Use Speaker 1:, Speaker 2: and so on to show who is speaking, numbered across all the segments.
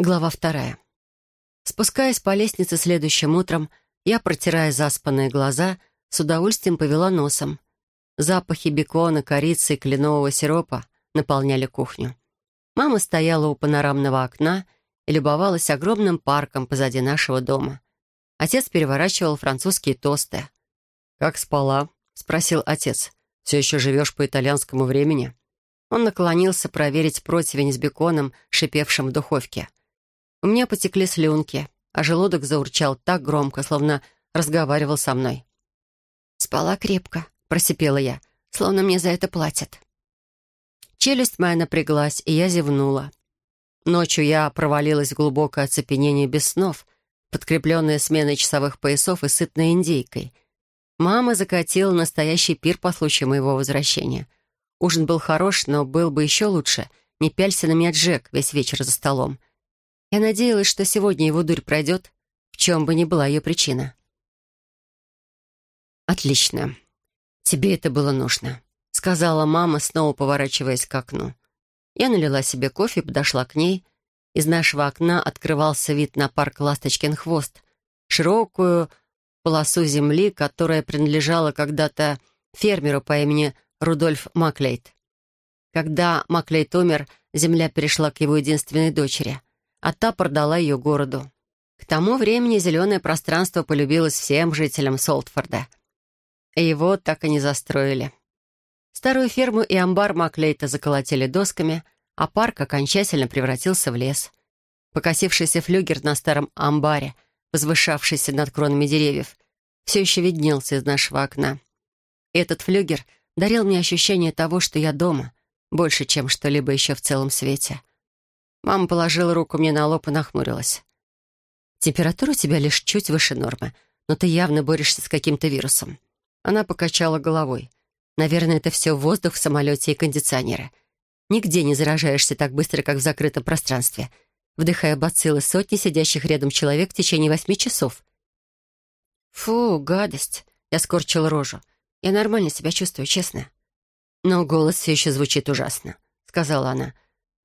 Speaker 1: Глава вторая. Спускаясь по лестнице следующим утром, я, протирая заспанные глаза, с удовольствием повела носом. Запахи бекона, корицы и кленового сиропа наполняли кухню. Мама стояла у панорамного окна и любовалась огромным парком позади нашего дома. Отец переворачивал французские тосты. «Как спала?» — спросил отец. «Все еще живешь по итальянскому времени?» Он наклонился проверить противень с беконом, шипевшим в духовке. У меня потекли слюнки, а желудок заурчал так громко, словно разговаривал со мной. «Спала крепко», — просипела я, словно мне за это платят. Челюсть моя напряглась, и я зевнула. Ночью я провалилась в глубокое оцепенение без снов, подкрепленное сменой часовых поясов и сытной индейкой. Мама закатила настоящий пир по случаю моего возвращения. Ужин был хорош, но был бы еще лучше. Не пялься на меня, Джек, весь вечер за столом. Я надеялась, что сегодня его дурь пройдет, в чем бы ни была ее причина. «Отлично. Тебе это было нужно», — сказала мама, снова поворачиваясь к окну. Я налила себе кофе подошла к ней. Из нашего окна открывался вид на парк «Ласточкин хвост», широкую полосу земли, которая принадлежала когда-то фермеру по имени Рудольф Маклейт. Когда Маклейт умер, земля перешла к его единственной дочери — а та продала ее городу. К тому времени зеленое пространство полюбилось всем жителям Солтфорда. И его так и не застроили. Старую ферму и амбар Маклейта заколотили досками, а парк окончательно превратился в лес. Покосившийся флюгер на старом амбаре, возвышавшийся над кронами деревьев, все еще виднелся из нашего окна. Этот флюгер дарил мне ощущение того, что я дома, больше, чем что-либо еще в целом свете. Мама положила руку мне на лоб и нахмурилась. «Температура у тебя лишь чуть выше нормы, но ты явно борешься с каким-то вирусом». Она покачала головой. «Наверное, это все воздух в самолете и кондиционеры. Нигде не заражаешься так быстро, как в закрытом пространстве, вдыхая бациллы сотни сидящих рядом человек в течение восьми часов». «Фу, гадость!» — я скорчила рожу. «Я нормально себя чувствую, честно». «Но голос все еще звучит ужасно», — сказала она.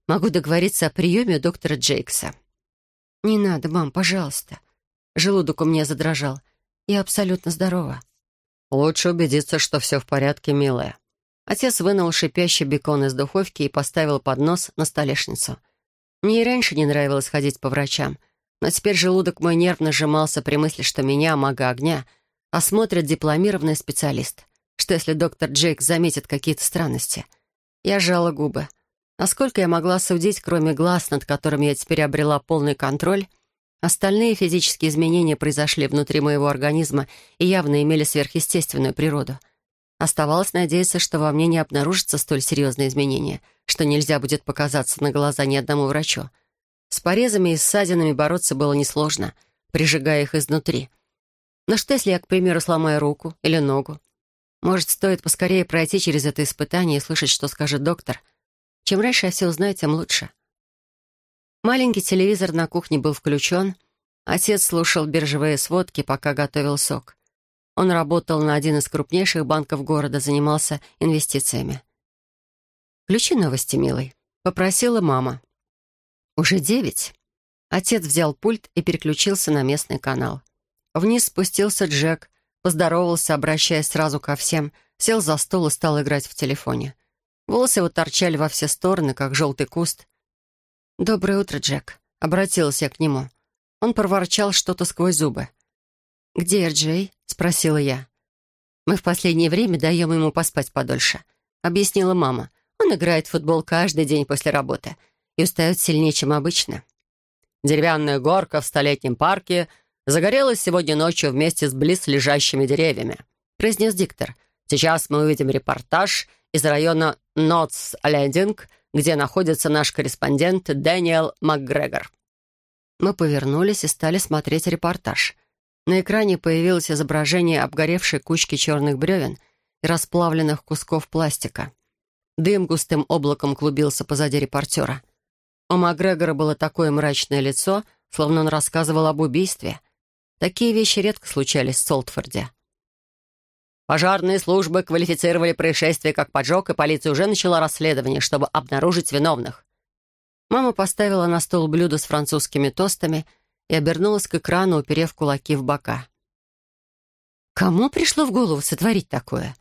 Speaker 1: Могу договориться о приеме у доктора Джейкса». «Не надо, мам, пожалуйста». Желудок у меня задрожал. «Я абсолютно здорова».
Speaker 2: «Лучше убедиться, что все в порядке, милая».
Speaker 1: Отец вынул шипящий бекон из духовки и поставил поднос на столешницу. Мне и раньше не нравилось ходить по врачам, но теперь желудок мой нервно сжимался при мысли, что меня, мага огня, осмотрит дипломированный специалист. Что если доктор Джейк заметит какие-то странности? Я сжала губы. Насколько я могла судить, кроме глаз, над которыми я теперь обрела полный контроль, остальные физические изменения произошли внутри моего организма и явно имели сверхъестественную природу. Оставалось надеяться, что во мне не обнаружатся столь серьезные изменения, что нельзя будет показаться на глаза ни одному врачу. С порезами и ссадинами бороться было несложно, прижигая их изнутри. Но что, если я, к примеру, сломаю руку или ногу? Может, стоит поскорее пройти через это испытание и слышать, что скажет доктор — чем раньше я все узнаю, тем лучше. Маленький телевизор на кухне был включен. Отец слушал биржевые сводки, пока готовил сок. Он работал на один из крупнейших банков города, занимался инвестициями. «Включи новости, милый», — попросила мама. «Уже девять». Отец взял пульт и переключился на местный канал. Вниз спустился Джек, поздоровался, обращаясь сразу ко всем, сел за стол и стал играть в телефоне. Волосы его торчали во все стороны, как желтый куст. «Доброе утро, Джек», — обратилась я к нему. Он проворчал что-то сквозь зубы. «Где Эрджей?» — спросила я. «Мы в последнее время даем ему поспать подольше», — объяснила мама. «Он играет в футбол каждый день после работы и устает сильнее, чем обычно».
Speaker 2: Деревянная горка в столетнем парке загорелась сегодня ночью вместе с близлежащими деревьями», — произнес диктор. «Сейчас мы увидим репортаж из района Нотс-Лендинг, где находится наш корреспондент Дэниел МакГрегор.
Speaker 1: Мы повернулись и стали смотреть репортаж. На экране появилось изображение обгоревшей кучки черных бревен и расплавленных кусков пластика. Дым густым облаком клубился позади репортера. У Макгрегора было такое мрачное лицо, словно он рассказывал об убийстве. Такие вещи редко случались в Солтфорде.
Speaker 2: Пожарные службы квалифицировали происшествие как поджог, и полиция уже начала расследование, чтобы обнаружить виновных.
Speaker 1: Мама поставила на стол блюдо с французскими тостами и обернулась к экрану, уперев кулаки в бока. Кому пришло в голову сотворить такое?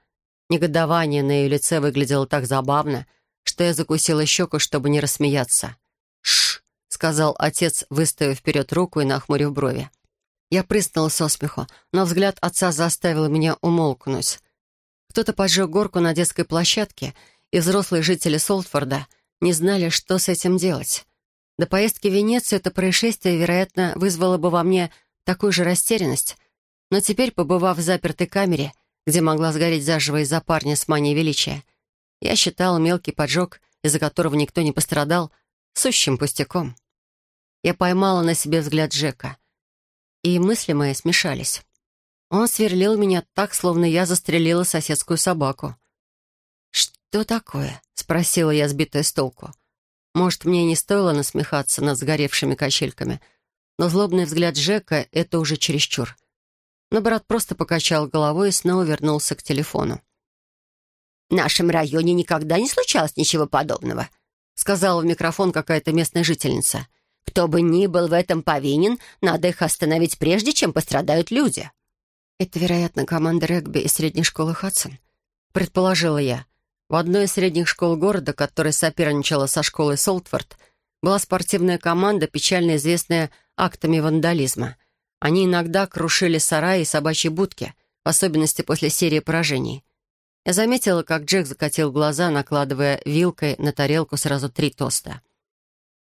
Speaker 1: Негодование на ее лице выглядело так забавно, что я закусила щеку, чтобы не рассмеяться. «Шш!» — сказал отец, выставив вперед руку и нахмурив брови. Я прыснула со смеху, но взгляд отца заставил меня умолкнуть. Кто-то поджег горку на детской площадке, и взрослые жители Солтфорда не знали, что с этим делать. До поездки в Венецию это происшествие, вероятно, вызвало бы во мне такую же растерянность, но теперь, побывав в запертой камере, где могла сгореть заживо из-за парня с манией величия, я считала мелкий поджог, из-за которого никто не пострадал, сущим пустяком. Я поймала на себе взгляд Джека, и мысли мои смешались. Он сверлил меня так, словно я застрелила соседскую собаку. «Что такое?» — спросила я, сбитая с толку. Может, мне не стоило насмехаться над сгоревшими качельками, но злобный взгляд Джека — это уже чересчур. Но брат просто покачал головой и снова вернулся к телефону.
Speaker 2: «В нашем районе никогда не случалось ничего подобного», сказала в микрофон какая-то местная жительница. «Кто бы ни был в этом повинен, надо их остановить прежде, чем пострадают люди».
Speaker 1: «Это, вероятно, команда регби из средней школы Хадсон», предположила я. В одной из средних школ города, которая соперничала со школой Солтфорд, была спортивная команда, печально известная актами вандализма. Они иногда крушили сараи и собачьи будки, в особенности после серии поражений. Я заметила, как Джек закатил глаза, накладывая вилкой на тарелку сразу три тоста.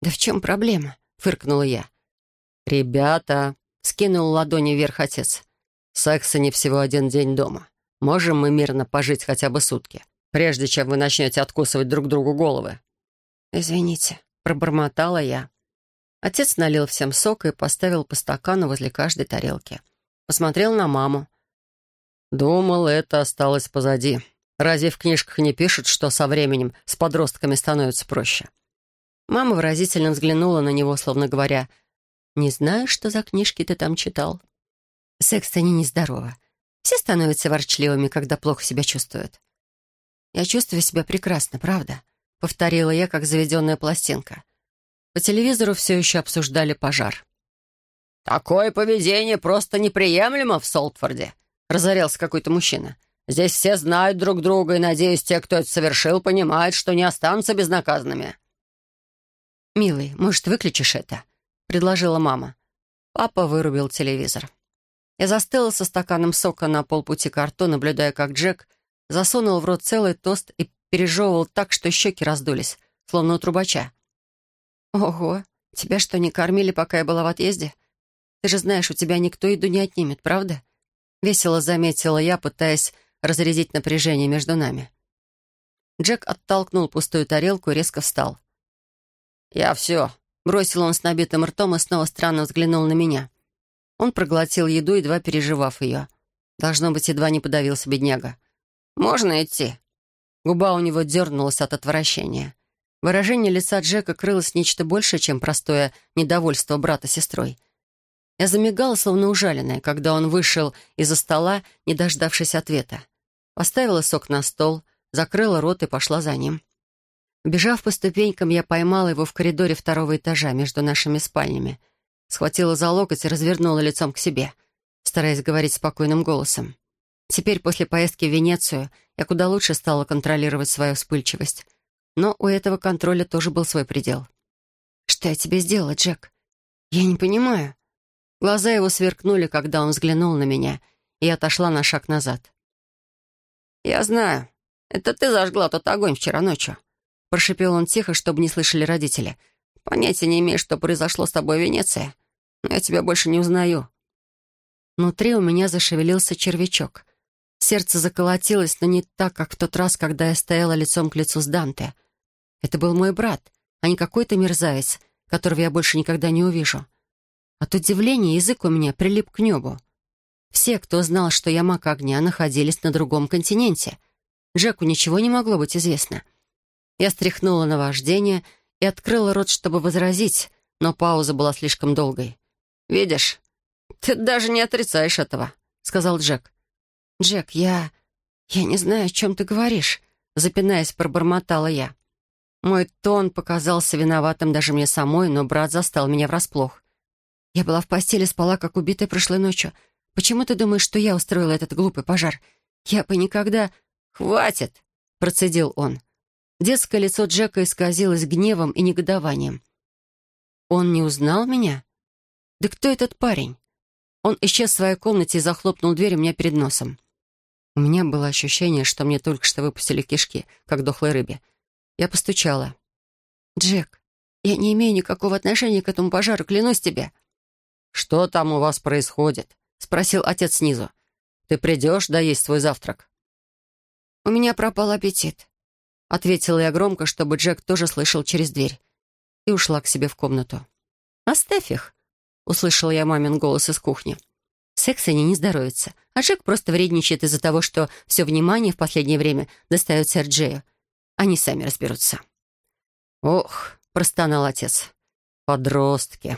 Speaker 1: «Да в чем проблема?» — фыркнула я. «Ребята!» — скинул ладони вверх отец. «Секса не всего один день дома. Можем мы мирно пожить хотя бы сутки, прежде чем вы начнете откусывать друг другу головы?» «Извините», — пробормотала я. Отец налил всем сок и поставил по стакану возле каждой тарелки. Посмотрел на маму. «Думал, это осталось позади. Разве в книжках не пишут, что со временем с подростками становится проще?» Мама выразительно взглянула на него, словно говоря, «Не знаю, что за книжки ты там читал». «Секс-то не нездорово. Все становятся ворчливыми, когда плохо себя чувствуют». «Я чувствую себя прекрасно, правда?» — повторила я, как заведенная пластинка. По телевизору все еще обсуждали пожар.
Speaker 2: «Такое поведение просто неприемлемо в Солтфорде», — разорялся какой-то мужчина. «Здесь все знают друг друга, и, надеюсь, те, кто это совершил, понимают, что не останутся безнаказанными».
Speaker 1: «Милый, может, выключишь это?» — предложила мама. Папа вырубил телевизор. Я застыла со стаканом сока на полпути к рту, наблюдая, как Джек засунул в рот целый тост и пережевывал так, что щеки раздулись, словно у трубача. «Ого, тебя что, не кормили, пока я была в отъезде? Ты же знаешь, у тебя никто еду не отнимет, правда?» Весело заметила я, пытаясь разрядить напряжение между нами. Джек оттолкнул пустую тарелку и резко встал.
Speaker 2: «Я все», — бросил он с набитым ртом и снова странно взглянул на меня.
Speaker 1: Он проглотил еду, едва переживав ее. Должно быть, едва не подавился бедняга.
Speaker 2: «Можно идти?»
Speaker 1: Губа у него дернулась от отвращения. Выражение лица Джека крылось нечто большее, чем простое недовольство брата сестрой. Я замигала, словно ужаленная, когда он вышел из-за стола, не дождавшись ответа. Поставила сок на стол, закрыла рот и пошла за ним. Бежав по ступенькам, я поймала его в коридоре второго этажа между нашими спальнями. Схватила за локоть и развернула лицом к себе, стараясь говорить спокойным голосом. Теперь, после поездки в Венецию, я куда лучше стала контролировать свою вспыльчивость. Но у этого контроля тоже был свой предел. «Что я тебе сделала, Джек?» «Я не понимаю». Глаза его сверкнули, когда он взглянул на меня, и я отошла на шаг назад.
Speaker 2: «Я знаю. Это ты зажгла тот огонь вчера ночью», — прошипел он тихо, чтобы не слышали родители. «Понятия не имею, что произошло с тобой в Венеции, но я тебя больше не узнаю».
Speaker 1: Внутри у меня зашевелился червячок. Сердце заколотилось, но не так, как в тот раз, когда я стояла лицом к лицу с Данте — это был мой брат, а не какой-то мерзавец, которого я больше никогда не увижу. От удивления язык у меня прилип к небу. Все, кто знал, что я маг огня, находились на другом континенте. Джеку ничего не могло быть известно. Я стряхнула на вождение и открыла рот, чтобы возразить, но пауза была слишком долгой.
Speaker 2: «Видишь, ты даже не отрицаешь этого», — сказал Джек.
Speaker 1: «Джек, я... я не знаю, о чем ты говоришь», — запинаясь, пробормотала я. Мой тон показался виноватым даже мне самой, но брат застал меня врасплох. Я была в постели, спала, как убитая прошлой ночью. Почему ты думаешь, что я устроила этот глупый пожар? Я бы никогда...
Speaker 2: «Хватит!» — процедил он.
Speaker 1: Детское лицо Джека исказилось гневом и негодованием. Он не узнал меня? Да кто этот парень? Он исчез в своей комнате и захлопнул дверь у меня перед носом. У меня было ощущение, что мне только что выпустили кишки, как дохлой рыбе. Я постучала. «Джек, я не имею никакого отношения к этому пожару, клянусь тебе».
Speaker 2: «Что там у вас происходит?» — спросил отец снизу. «Ты придешь доесть свой завтрак?»
Speaker 1: «У меня пропал аппетит», — ответила я громко, чтобы Джек тоже слышал через дверь, и ушла к себе в комнату. «Оставь их», — услышала я мамин голос из кухни. Секс они не здоровятся, а Джек просто вредничает из-за того, что все внимание в последнее время достается Эрджею. Они сами разберутся.
Speaker 2: «Ох», — простонал отец, — «подростки».